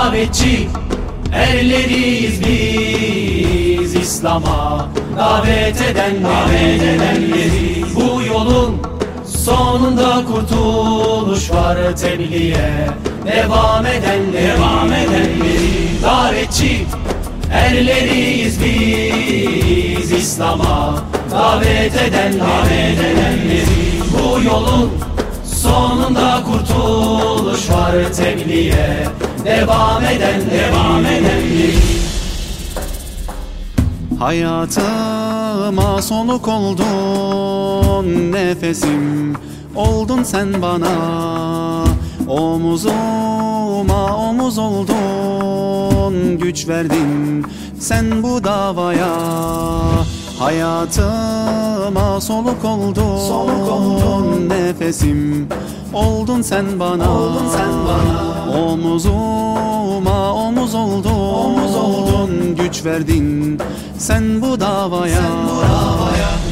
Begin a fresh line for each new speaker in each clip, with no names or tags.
davetçi erleriyiz biz İslam'a. Davet eden davet edenleri bu yolun sonunda kurtuluş var tebliğe. Devam eden devam edenleri davetçi erleriyiz biz İslam'a. Davet eden davet edenleri bu yolun sonunda kurtuluş var tebliğe devam eden devam edenleri
Hayatıma soluk oldun nefesim. Oldun sen bana. Omuzuma omuz oldun Güç verdin sen bu davaya. Hayatıma soluk oldun,
Soluk oldun.
nefesim Oldun sen bana
Oldun sen bana.
Omuzuma omuz oldun,
Omuz oldun.
Güç verdin sen bu davaya,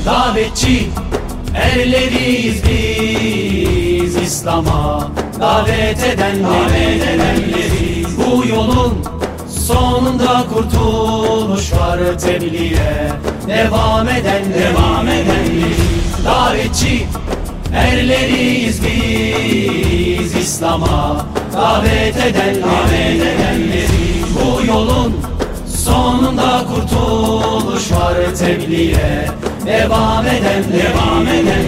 Davetçi erleriyiz biz. İslam'a davet eden davet edenleri bu yolun sonunda kurtuluş var tebliğe devam eden devam edenleri davetçi erleriyiz biz İslam'a. Davet eden davet edenleri bu yolun Sonunda kurtuluş var tebliğe. Devam eden devam eden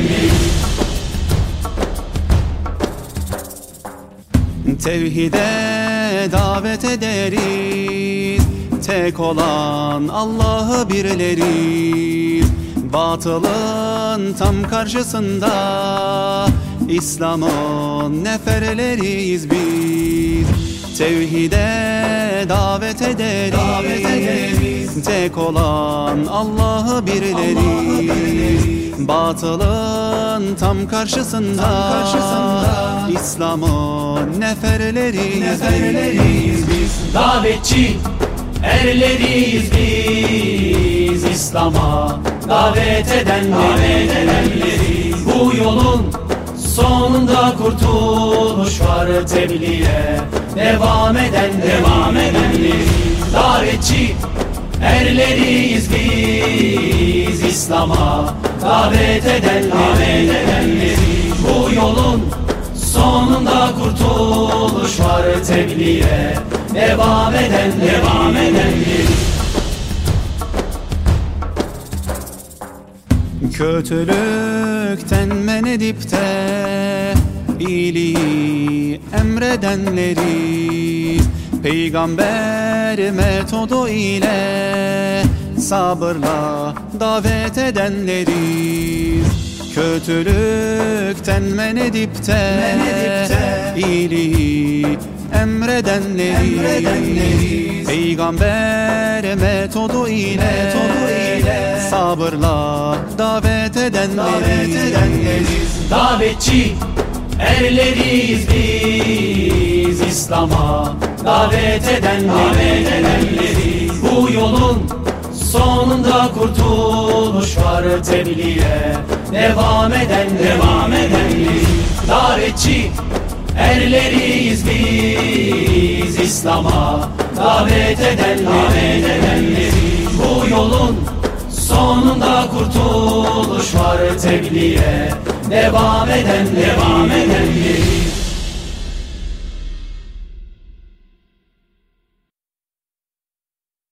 Tevhide davet ederiz. Tek olan Allah'ı birleriz Batılın tam karşısında. İslam'ın neferleriyiz biz. Tevhide davet ederiz,
Davet ederiz.
Tek olan Allah'ı birleriz Batılın tam karşısında,
Tam karşısında.
İslam'ın neferleriyiz,
Neferleriyiz biz. Davetçi erleriyiz biz. İslam'a davet eden davet edenleri Bu yolun sonunda kurtuluş var tebliğe. Devam eden devam edenleri. Davetçi erleriyiz biz İslam'a. Davet eden davet edenleri. Bu yolun Sonunda kurtuluş var tebliğe. Devam eden
Kötülükten men edip de iyiliği emredenleri Peygamber metodu ile sabırla davet edenleri Kötülükten men edip de,
Men edip de
iyiliği emredenleri,
Emredenleri.
Peygamber metodu ile,
Metodu ile
sabırla davet edenleri,
davet edenleriz. Davetçi erleriyiz biz. İslam'a davet eden davet edenleri Bu yolun sonunda kurtuluş var tebliğe. Devam eden devam edenleri Davetçi erleriyiz biz. İslam'a davet eden davet Sonunda kurtuluş var tebliğe. Devam eden devam edenleri